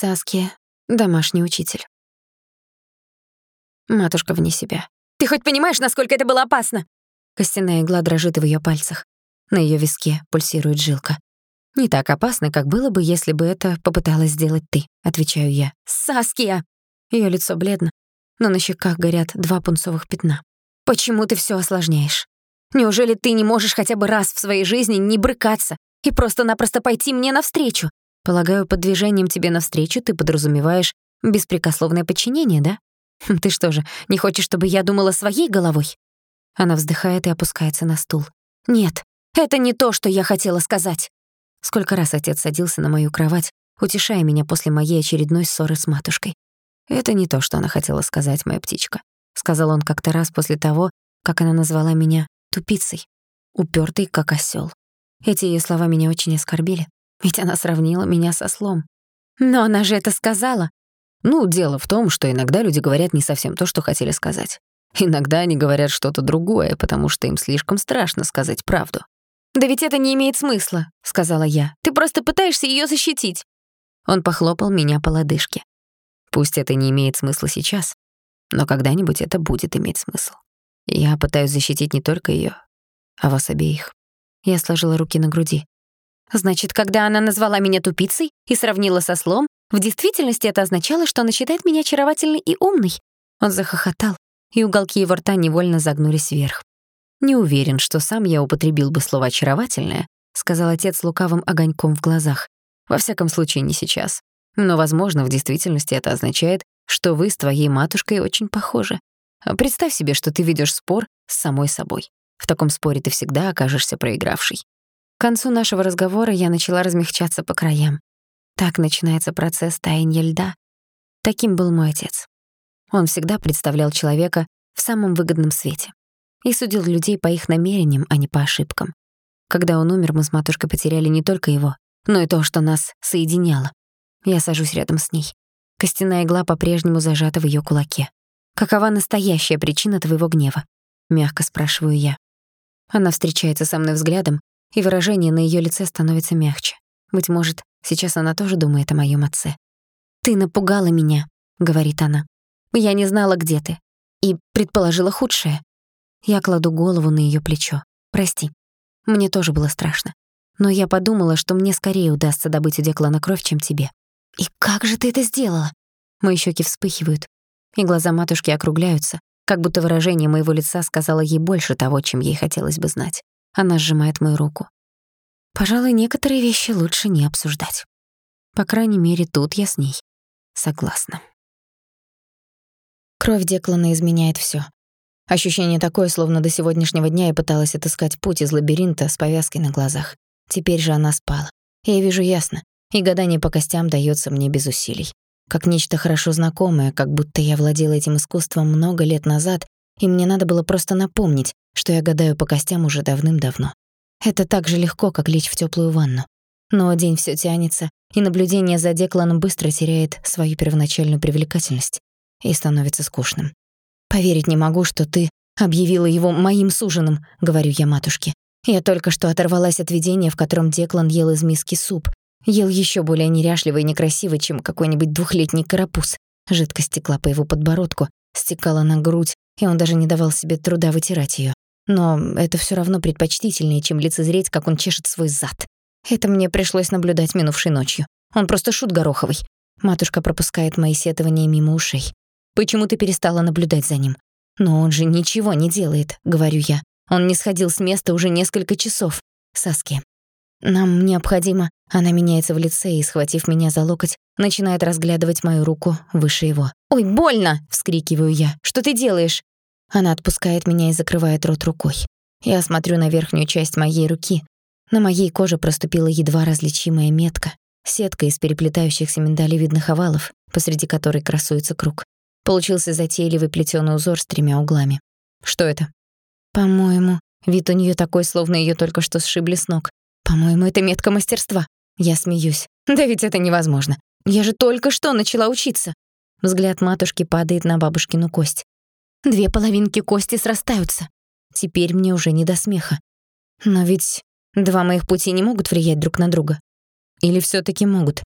Саски, домашний учитель. Матушка вне себя. «Ты хоть понимаешь, насколько это было опасно?» Костяная игла дрожит в её пальцах. На её виске пульсирует жилка. «Не так опасно, как было бы, если бы это попыталась сделать ты», — отвечаю я. «Саския!» Её лицо бледно, но на щеках горят два пунцовых пятна. «Почему ты всё осложняешь? Неужели ты не можешь хотя бы раз в своей жизни не брыкаться и просто-напросто пойти мне навстречу?» Полагаю, под движением тебе навстречу ты подразумеваешь беспрекословное подчинение, да? Хм, ты что же, не хочешь, чтобы я думала своей головой? Она вздыхает и опускается на стул. Нет, это не то, что я хотела сказать. Сколько раз отец садился на мою кровать, утешая меня после моей очередной ссоры с матушкой. Это не то, что она хотела сказать, моя птичка, сказал он как-то раз после того, как она назвала меня тупицей, упёртой как осёл. Эти её слова меня очень оскорбили. Ведь она сравнила меня со слом. Но она же это сказала. Ну, дело в том, что иногда люди говорят не совсем то, что хотели сказать. Иногда они говорят что-то другое, потому что им слишком страшно сказать правду. «Да ведь это не имеет смысла», — сказала я. «Ты просто пытаешься её защитить». Он похлопал меня по лодыжке. Пусть это не имеет смысла сейчас, но когда-нибудь это будет иметь смысл. Я пытаюсь защитить не только её, а вас обеих. Я сложила руки на груди. Значит, когда она назвала меня тупицей и сравнила со слом, в действительности это означало, что она считает меня очаровательной и умной. Он захохотал, и уголки его рта невольно загнулись вверх. «Не уверен, что сам я употребил бы слово «очаровательное», — сказал отец с лукавым огоньком в глазах. «Во всяком случае, не сейчас. Но, возможно, в действительности это означает, что вы с твоей матушкой очень похожи. Представь себе, что ты ведёшь спор с самой собой. В таком споре ты всегда окажешься проигравшей. К концу нашего разговора я начала размягчаться по краям. Так начинается процесс таяния льда. Таким был мой отец. Он всегда представлял человека в самом выгодном свете и судил людей по их намерениям, а не по ошибкам. Когда он умер, мы с матушкой потеряли не только его, но и то, что нас соединяло. Я сажусь рядом с ней. Костяная игла по-прежнему зажата в её кулаке. «Какова настоящая причина твоего гнева?» — мягко спрашиваю я. Она встречается со мной взглядом, и выражение на её лице становится мягче. Быть может, сейчас она тоже думает о моём отце. «Ты напугала меня», — говорит она. «Я не знала, где ты, и предположила худшее». Я кладу голову на её плечо. «Прости, мне тоже было страшно. Но я подумала, что мне скорее удастся добыть у Деклана кровь, чем тебе». «И как же ты это сделала?» Мои щеки вспыхивают, и глаза матушки округляются, как будто выражение моего лица сказало ей больше того, чем ей хотелось бы знать. Она сжимает мою руку. Пожалуй, некоторые вещи лучше не обсуждать. По крайней мере, тут я с ней согласна. Кровь Деклана изменяет всё. Ощущение такое, словно до сегодняшнего дня я пыталась отыскать путь из лабиринта с повязкой на глазах. Теперь же она спала. Я вижу ясно, и гадание по костям даётся мне без усилий. Как нечто хорошо знакомое, как будто я владела этим искусством много лет назад, и мне надо было просто напомнить, что я гадаю по костям уже давным-давно. Это так же легко, как лечь в тёплую ванну. Но день всё тянется, и наблюдение за Декланом быстро теряет свою первоначальную привлекательность и становится скучным. «Поверить не могу, что ты объявила его моим суженым», — говорю я матушке. Я только что оторвалась от видения, в котором Деклан ел из миски суп. Ел ещё более неряшливый и некрасивый, чем какой-нибудь двухлетний карапуз. Жидкость текла по его подбородку, стекала на грудь, и он даже не давал себе труда вытирать её. Но это всё равно предпочтительнее, чем лицезреть, как он чешет свой зад. Это мне пришлось наблюдать минувшей ночью. Он просто шут гороховый. Матушка пропускает мои сетования мимо ушей. Почему ты перестала наблюдать за ним? Но он же ничего не делает, говорю я. Он не сходил с места уже несколько часов. Саски. Нам необходимо... Она меняется в лице и, схватив меня за локоть, начинает разглядывать мою руку выше его. «Ой, больно!» — вскрикиваю я. «Что ты делаешь?» Она отпускает меня и закрывает рот рукой. Я смотрю на верхнюю часть моей руки. На моей коже проступила едва различимая метка, сетка из переплетающихся миндалевидных овалов, посреди которой красуется круг. Получился затейливый плетёный узор с тремя углами. Что это? По-моему, вид у неё такой, словно её только что сшибли с ног. По-моему, это метка мастерства. Я смеюсь. Да ведь это невозможно. Я же только что начала учиться. Взгляд матушки падает на бабушкину кость. Две половинки кости срастаются. Теперь мне уже не до смеха. Но ведь два моих пути не могут влиять друг на друга. Или всё-таки могут?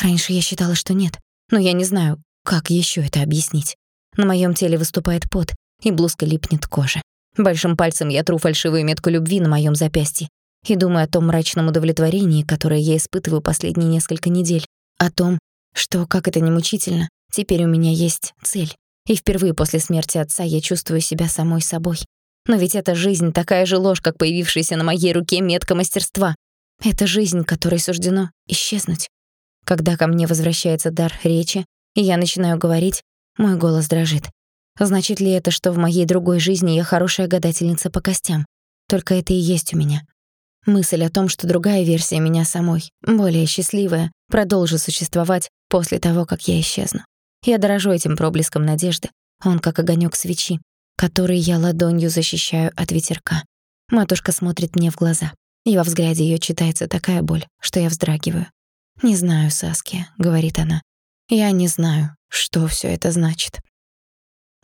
Раньше я считала, что нет, но я не знаю, как ещё это объяснить. На моём теле выступает пот, и блузка липнет к коже. Большим пальцем я тру фальшивую метку любви на моём запястье и думаю о том мрачном удовлетворении, которое я испытываю последние несколько недель, о том, что, как это не мучительно, теперь у меня есть цель. И впервые после смерти отца я чувствую себя самой собой. Но ведь эта жизнь такая же ложь, как появившаяся на моей руке метка мастерства. Это жизнь, которой суждено исчезнуть. Когда ко мне возвращается дар речи, и я начинаю говорить, мой голос дрожит. Значит ли это, что в моей другой жизни я хорошая гадательница по костям? Только это и есть у меня. Мысль о том, что другая версия меня самой, более счастливая, продолжит существовать после того, как я исчезну. Я дорожу этим проблеском надежды. Он как огонёк свечи, который я ладонью защищаю от ветерка. Матушка смотрит мне в глаза, и во взгляде её читается такая боль, что я вздрагиваю. «Не знаю, Саски», — говорит она. «Я не знаю, что всё это значит».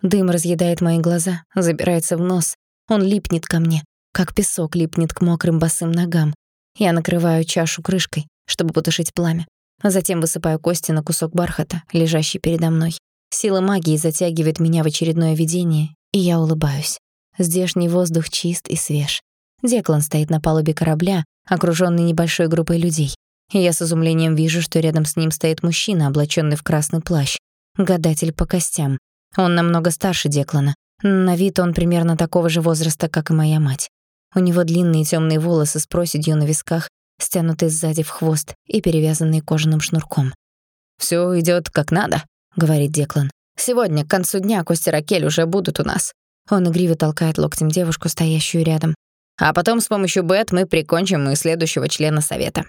Дым разъедает мои глаза, забирается в нос. Он липнет ко мне, как песок липнет к мокрым босым ногам. Я накрываю чашу крышкой, чтобы потушить пламя. А затем высыпаю кости на кусок бархата, лежащий передо мной. Сила магии затягивает меня в очередное видение, и я улыбаюсь. Здешний воздух чист и свеж. Деклан стоит на палубе корабля, окружённый небольшой группой людей. Я с изумлением вижу, что рядом с ним стоит мужчина, облачённый в красный плащ. Гадатель по костям. Он намного старше Деклана. На вид он примерно такого же возраста, как и моя мать. У него длинные тёмные волосы с проседью на висках, стянутые сзади в хвост и перевязанные кожаным шнурком. «Всё идёт как надо», — говорит Деклан. «Сегодня, к концу дня, Костя Ракель уже будут у нас». Он игриво толкает локтем девушку, стоящую рядом. «А потом с помощью Бет мы прикончим и следующего члена совета».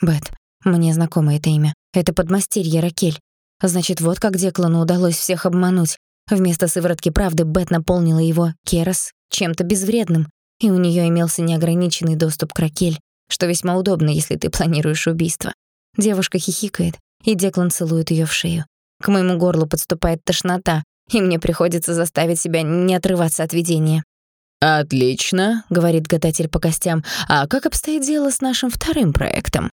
Бет. Мне знакомо это имя. Это подмастерье Ракель. Значит, вот как Деклану удалось всех обмануть. Вместо сыворотки правды Бет наполнила его, Керос, чем-то безвредным, и у неё имелся неограниченный доступ к Ракель, что весьма удобно, если ты планируешь убийство. Девушка хихикает, и Деклан целует её в шею. К моему горлу подступает тошнота, и мне приходится заставить себя не отрываться от видения. «Отлично», — говорит гадатель по костям. «А как обстоит дело с нашим вторым проектом?»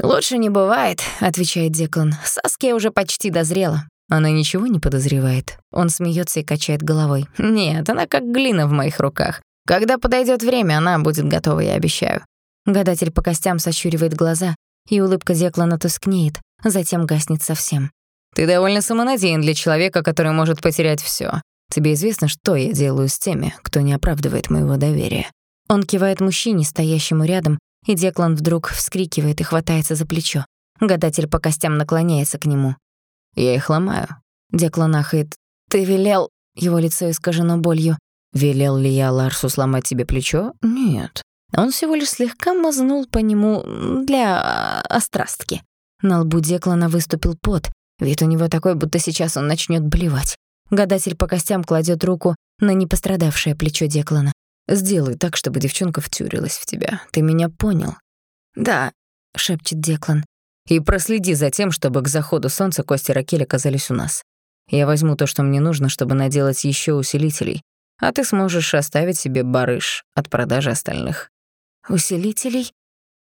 «Лучше не бывает», — отвечает Деклан. «Саския уже почти дозрела». Она ничего не подозревает. Он смеется и качает головой. «Нет, она как глина в моих руках. Когда подойдет время, она будет готова, я обещаю». Гадатель по костям сощуривает глаза, и улыбка Деклана тускнеет, затем гаснет совсем. «Ты довольно самонадеян для человека, который может потерять всё. Тебе известно, что я делаю с теми, кто не оправдывает моего доверия?» Он кивает мужчине, стоящему рядом, и Деклан вдруг вскрикивает и хватается за плечо. Гадатель по костям наклоняется к нему. «Я их ломаю». Деклан ахает. «Ты велел...» Его лицо искажено болью. «Велел ли я Ларсу сломать тебе плечо? Нет. Он всего лишь слегка мазнул по нему для а, острастки. На лбу Деклана выступил пот. Вид у него такой, будто сейчас он начнет блевать. Гадатель по костям кладет руку на непострадавшее плечо Деклана. «Сделай так, чтобы девчонка втюрилась в тебя. Ты меня понял?» «Да», — шепчет Деклан. «И проследи за тем, чтобы к заходу солнца кости Ракель оказались у нас. Я возьму то, что мне нужно, чтобы наделать еще усилителей, а ты сможешь оставить себе барыш от продажи остальных». «Усилителей?»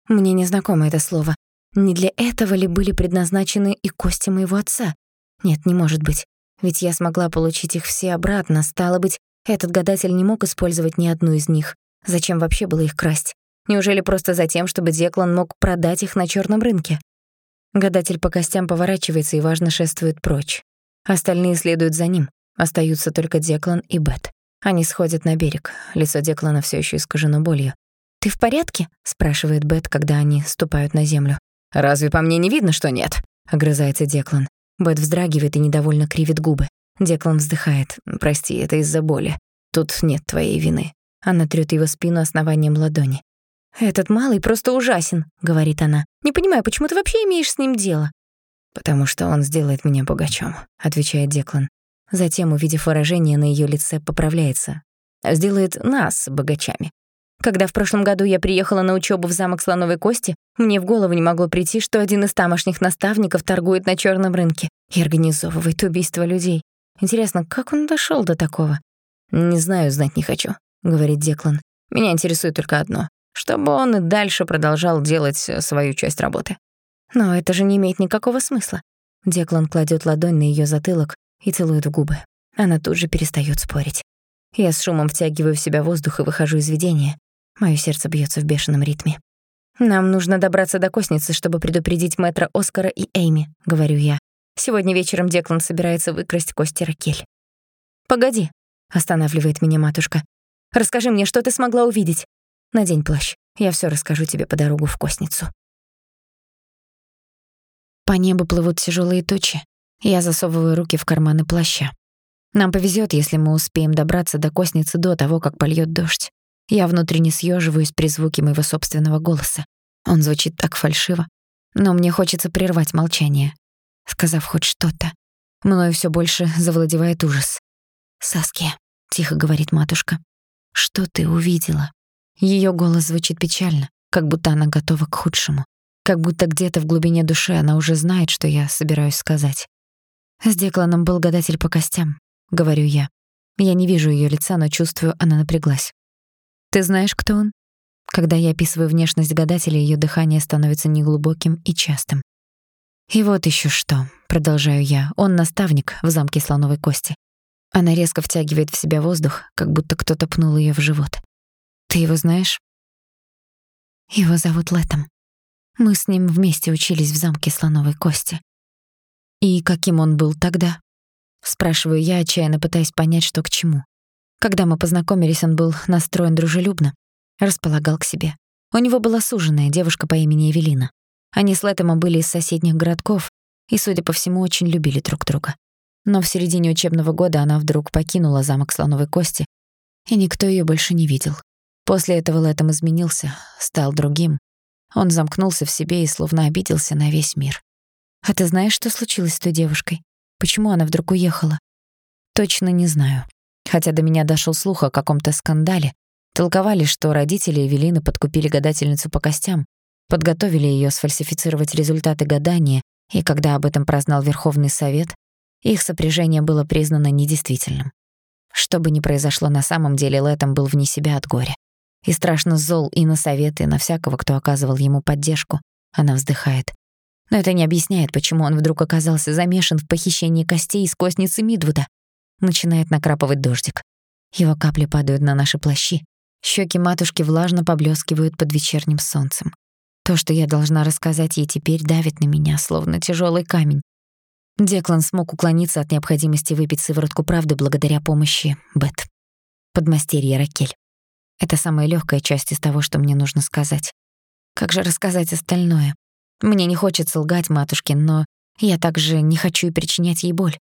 Мне незнакомо это слово. Не для этого ли были предназначены и кости моего отца? Нет, не может быть. Ведь я смогла получить их все обратно, стало быть, этот гадатель не мог использовать ни одну из них. Зачем вообще было их красть? Неужели просто за тем, чтобы Деклан мог продать их на чёрном рынке? Гадатель по костям поворачивается и важно шествует прочь. Остальные следуют за ним. Остаются только Деклан и Бет. Они сходят на берег. Лицо Деклана всё ещё искажено болью. «Ты в порядке?» — спрашивает Бет, когда они ступают на землю. «Разве по мне не видно, что нет?» — огрызается Деклан. Бет вздрагивает и недовольно кривит губы. Деклан вздыхает. «Прости, это из-за боли. Тут нет твоей вины». Она трёт его спину основанием ладони. «Этот малый просто ужасен», — говорит она. «Не понимаю, почему ты вообще имеешь с ним дело?» «Потому что он сделает меня богачом», — отвечает Деклан. Затем, увидев выражение на её лице, поправляется. «Сделает нас богачами. Когда в прошлом году я приехала на учебу в замок Слоновой Кости, мне в голову не могло прийти, что один из тамошних наставников торгует на черном рынке и организовывает убийство людей. Интересно, как он дошел до такого? «Не знаю, знать не хочу», — говорит Деклан. «Меня интересует только одно — чтобы он и дальше продолжал делать свою часть работы». Но это же не имеет никакого смысла. Деклан кладет ладонь на ее затылок и целует в губы. Она тут же перестает спорить. Я с шумом втягиваю в себя воздух и выхожу из видения. Моё сердце бьется в бешеном ритме. «Нам нужно добраться до косницы, чтобы предупредить мэтра Оскара и Эйми», — говорю я. «Сегодня вечером Деклан собирается выкрасть кости Ракель». «Погоди», — останавливает меня матушка. «Расскажи мне, что ты смогла увидеть?» «Надень плащ. Я всё расскажу тебе по дорогу в косницу». По небу плывут тяжёлые тучи. Я засовываю руки в карманы плаща. Нам повезёт, если мы успеем добраться до косницы до того, как польёт дождь. Я внутренне съёживаюсь при звуке моего собственного голоса. Он звучит так фальшиво, но мне хочется прервать молчание, сказав хоть что-то. Мною всё больше завладевает ужас. «Саския», — тихо говорит матушка, — «что ты увидела?» Её голос звучит печально, как будто она готова к худшему, как будто где-то в глубине души она уже знает, что я собираюсь сказать. С Декланом был гадатель по костям, говорю я. Я не вижу её лица, но чувствую, она напряглась. Ты знаешь, кто он? Когда я описываю внешность гадателя, её дыхание становится неглубоким и частым. И вот ещё что, продолжаю я. Он наставник в замке Слоновой Кости. Она резко втягивает в себя воздух, как будто кто-то пнул её в живот. Ты его знаешь? Его зовут Летом. Мы с ним вместе учились в замке Слоновой Кости. И каким он был тогда? Спрашиваю я, отчаянно пытаясь понять, что к чему. Когда мы познакомились, он был настроен дружелюбно, располагал к себе. У него была суженая девушка по имени Эвелина. Они с Лэтомом были из соседних городков и, судя по всему, очень любили друг друга. Но в середине учебного года она вдруг покинула замок Слоновой Кости, и никто её больше не видел. После этого Лэтом изменился, стал другим. Он замкнулся в себе и словно обиделся на весь мир. «А ты знаешь, что случилось с той девушкой? Почему она вдруг уехала?» «Точно не знаю. Хотя до меня дошёл слух о каком-то скандале. Толковали, что родители Эвелины подкупили гадательницу по костям, подготовили её сфальсифицировать результаты гадания, и когда об этом прознал Верховный Совет, их сопряжение было признано недействительным. Что бы ни произошло на самом деле, Лэтом был вне себя от горя. И страшно зол и на советы, и на всякого, кто оказывал ему поддержку. Она вздыхает. Но это не объясняет, почему он вдруг оказался замешан в похищении костей из костницы Мидвуда. Начинает накрапывать дождик. Его капли падают на наши плащи. Щеки матушки влажно поблескивают под вечерним солнцем. То, что я должна рассказать ей теперь, давит на меня, словно тяжелый камень. Деклан смог уклониться от необходимости выпить сыворотку правды благодаря помощи Бет. Подмастерье Ракель. Это самая легкая часть из того, что мне нужно сказать. Как же рассказать остальное? Мне не хочется лгать матушке, но я также не хочу и причинять ей боль.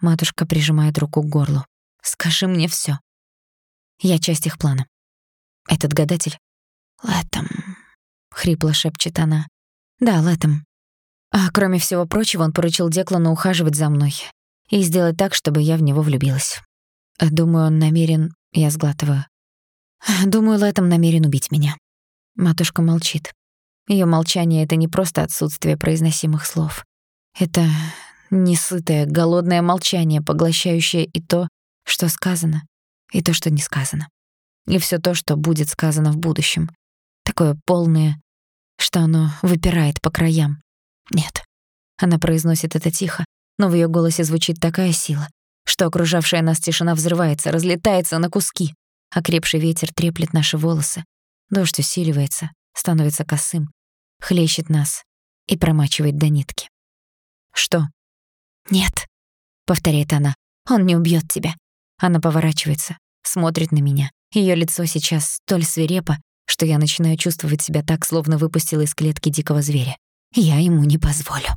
Матушка прижимает руку к горлу. Скажи мне всё. Я часть их плана. Этот гадатель? Летом. Хрипло шепчет она. Да, летом. А кроме всего прочего, он поручил Деклану ухаживать за мной и сделать так, чтобы я в него влюбилась. Думаю, он намерен... Я сглатываю. Думаю, Лэтом намерен убить меня. Матушка молчит. Её молчание — это не просто отсутствие произносимых слов. Это несытое, голодное молчание, поглощающее и то, что сказано, и то, что не сказано. И всё то, что будет сказано в будущем. Такое полное, что оно выпирает по краям. Нет. Она произносит это тихо, но в её голосе звучит такая сила, что окружавшая нас тишина взрывается, разлетается на куски. Окрепший ветер треплет наши волосы. Дождь усиливается, становится косым, хлещет нас и промачивает до нитки. «Что?» «Нет», — повторяет она, — «он не убьёт тебя». Она поворачивается, смотрит на меня. Её лицо сейчас столь свирепо, что я начинаю чувствовать себя так, словно выпустила из клетки дикого зверя. Я ему не позволю.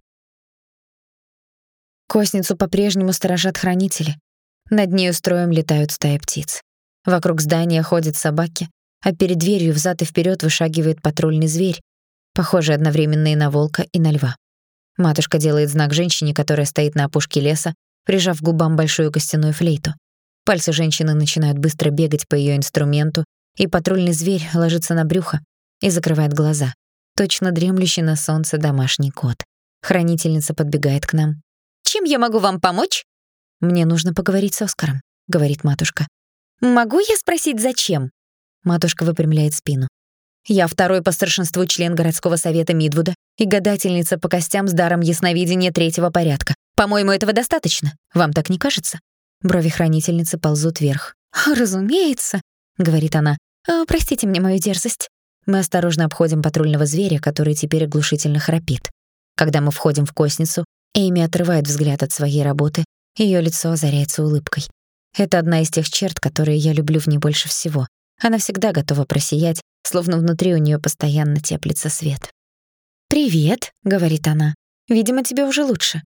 Косницу по-прежнему сторожат хранители. Над нею строем летают стаи птиц. Вокруг здания ходят собаки, а перед дверью взад и вперед вышагивает патрульный зверь, похожий одновременно и на волка, и на льва. Матушка делает знак женщине, которая стоит на опушке леса, прижав к губам большую костяную флейту. Пальцы женщины начинают быстро бегать по ее инструменту, и патрульный зверь ложится на брюхо и закрывает глаза. Точно дремлющий на солнце домашний кот. Хранительница подбегает к нам. «Чем я могу вам помочь?» «Мне нужно поговорить с Оскаром», — говорит матушка. «Могу я спросить, зачем?» Матушка выпрямляет спину. Я второй по старшинству член городского совета Мидвуда и гадательница по костям с даром ясновидения третьего порядка. По-моему, этого достаточно. Вам так не кажется?» Брови хранительницы ползут вверх. «Разумеется», — говорит она. «А, «Простите мне мою дерзость». Мы осторожно обходим патрульного зверя, который теперь оглушительно храпит. Когда мы входим в косницу, Эйми отрывает взгляд от своей работы, её лицо озаряется улыбкой. Это одна из тех черт, которые я люблю в ней больше всего. Она всегда готова просиять, словно внутри у неё постоянно теплится свет. «Привет», — говорит она. «Видимо, тебе уже лучше».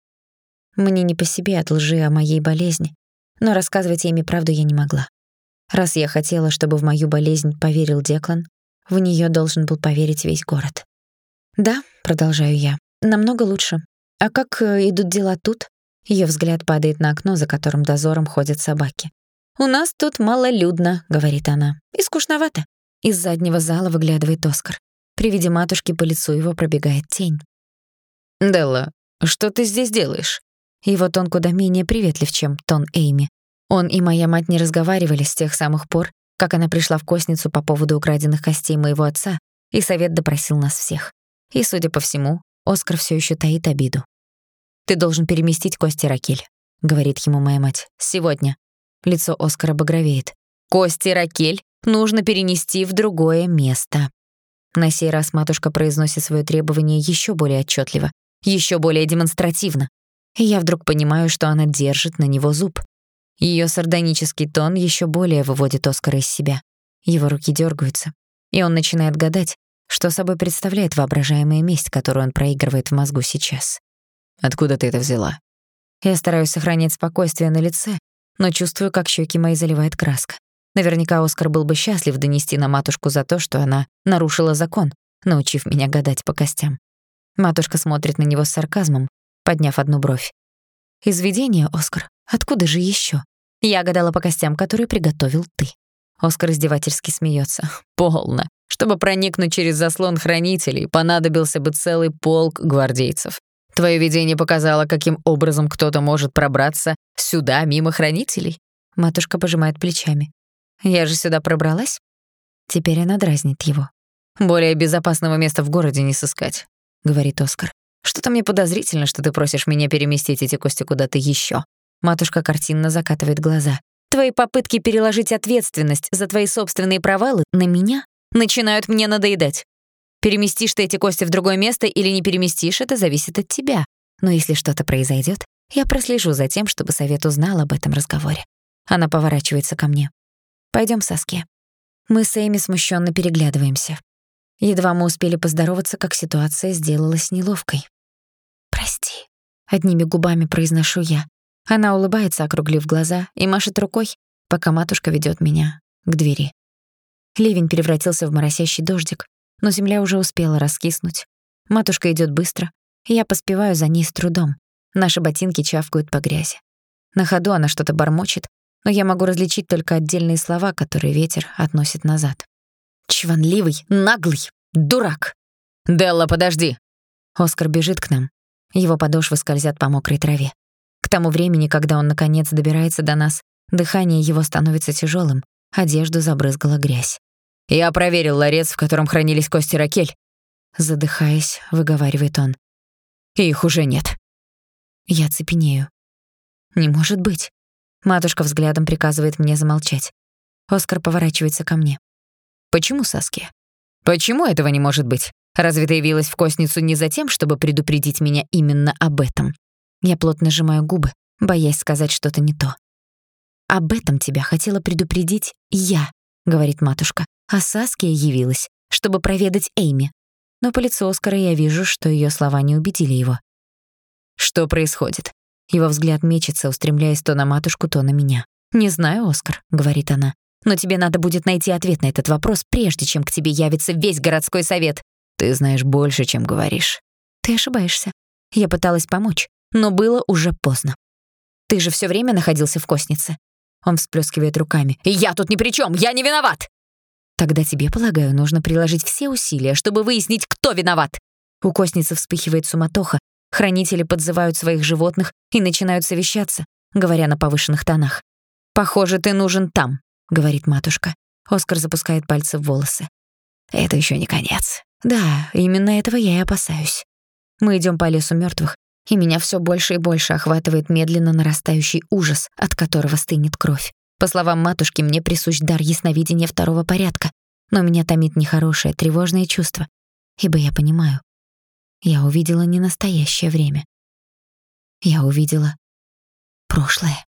Мне не по себе от лжи о моей болезни, но рассказывать Эми правду я не могла. Раз я хотела, чтобы в мою болезнь поверил Деклан, в неё должен был поверить весь город. «Да», — продолжаю я, — «намного лучше. А как э, идут дела тут?» Её взгляд падает на окно, за которым дозором ходят собаки. «У нас тут малолюдно», — говорит она, — «и скучновато». Из заднего зала выглядывает Оскар. При виде матушки по лицу его пробегает тень. «Делла, что ты здесь делаешь?» Его тон куда менее приветлив, чем тон Эйми. Он и моя мать не разговаривали с тех самых пор, как она пришла в косницу по поводу украденных костей моего отца, и совет допросил нас всех. И, судя по всему, Оскар всё ещё таит обиду. «Ты должен переместить кости, Ракель», — говорит ему моя мать. «Сегодня». Лицо Оскара багровеет. «Кости, Ракель, нужно перенести в другое место». На сей раз матушка произносит своё требование ещё более отчётливо, ещё более демонстративно. И я вдруг понимаю, что она держит на него зуб. Её сардонический тон ещё более выводит Оскара из себя. Его руки дёргаются, и он начинает гадать, что собой представляет воображаемая месть, которую он проигрывает в мозгу сейчас. «Откуда ты это взяла?» Я стараюсь сохранять спокойствие на лице, но чувствую, как щеки мои заливает краска. Наверняка Оскар был бы счастлив донести на матушку за то, что она нарушила закон, научив меня гадать по костям. Матушка смотрит на него с сарказмом, подняв одну бровь. «Из Оскар? Откуда же ещё? Я гадала по костям, которые приготовил ты». Оскар издевательски смеётся. «Полно. Чтобы проникнуть через заслон хранителей, понадобился бы целый полк гвардейцев. Твое видение показало, каким образом кто-то может пробраться сюда мимо хранителей?» Матушка пожимает плечами. «Я же сюда пробралась?» Теперь она дразнит его. «Более безопасного места в городе не сыскать», — говорит Оскар. «Что-то мне подозрительно, что ты просишь меня переместить эти кости куда-то ещё». Матушка картинно закатывает глаза. «Твои попытки переложить ответственность за твои собственные провалы на меня начинают мне надоедать. Переместишь ты эти кости в другое место или не переместишь, это зависит от тебя. Но если что-то произойдет, я прослежу за тем, чтобы совет узнал об этом разговоре. Она поворачивается ко мне. Пойдем, Саске. Мы с Эми смущенно переглядываемся. Едва мы успели поздороваться, как ситуация сделалась неловкой. «Прости», — одними губами произношу я. Она улыбается, округлив глаза, и машет рукой, пока матушка ведет меня к двери. Ливень превратился в моросящий дождик, но земля уже успела раскиснуть. Матушка идет быстро, я поспеваю за ней с трудом. Наши ботинки чавкают по грязи. На ходу она что-то бормочет, но я могу различить только отдельные слова, которые ветер относит назад. «Чванливый, наглый, дурак!» «Делла, подожди!» Оскар бежит к нам. Его подошвы скользят по мокрой траве. К тому времени, когда он наконец добирается до нас, дыхание его становится тяжелым, одежду забрызгала грязь. «Я проверил ларец, в котором хранились кости Ракель», задыхаясь, выговаривает он. «И их уже нет». Я цепенею. «Не может быть». Матушка взглядом приказывает мне замолчать. Оскар поворачивается ко мне. «Почему, Саски? Почему этого не может быть? Разве ты явилась в косницу не за тем, чтобы предупредить меня именно об этом?» Я плотно сжимаю губы, боясь сказать что-то не то. «Об этом тебя хотела предупредить я», — говорит матушка. «А Саския явилась, чтобы проведать Эйми». Но по лицу Оскара я вижу, что её слова не убедили его. «Что происходит?» Его взгляд мечется, устремляясь то на матушку, то на меня. «Не знаю, Оскар», — говорит она. «Но тебе надо будет найти ответ на этот вопрос, прежде чем к тебе явится весь городской совет. Ты знаешь больше, чем говоришь». Ты ошибаешься. Я пыталась помочь, но было уже поздно. Ты же всё время находился в коснице. Он всплескивает руками. «Я тут ни при чем! Я не виноват!» «Тогда тебе, полагаю, нужно приложить все усилия, чтобы выяснить, кто виноват!» У костницы вспыхивает суматоха, хранители подзывают своих животных и начинают совещаться, говоря на повышенных тонах. «Похоже, ты нужен там», — говорит матушка. Оскар запускает пальцы в волосы. Это еще не конец. Да, именно этого я и опасаюсь. Мы идем по лесу мертвых, и меня все больше и больше охватывает медленно нарастающий ужас, от которого стынет кровь. По словам матушки, мне присущ дар ясновидения второго порядка, но меня томит нехорошее, тревожное чувство, ибо я понимаю, я увидела не настоящее время. Я увидела прошлое.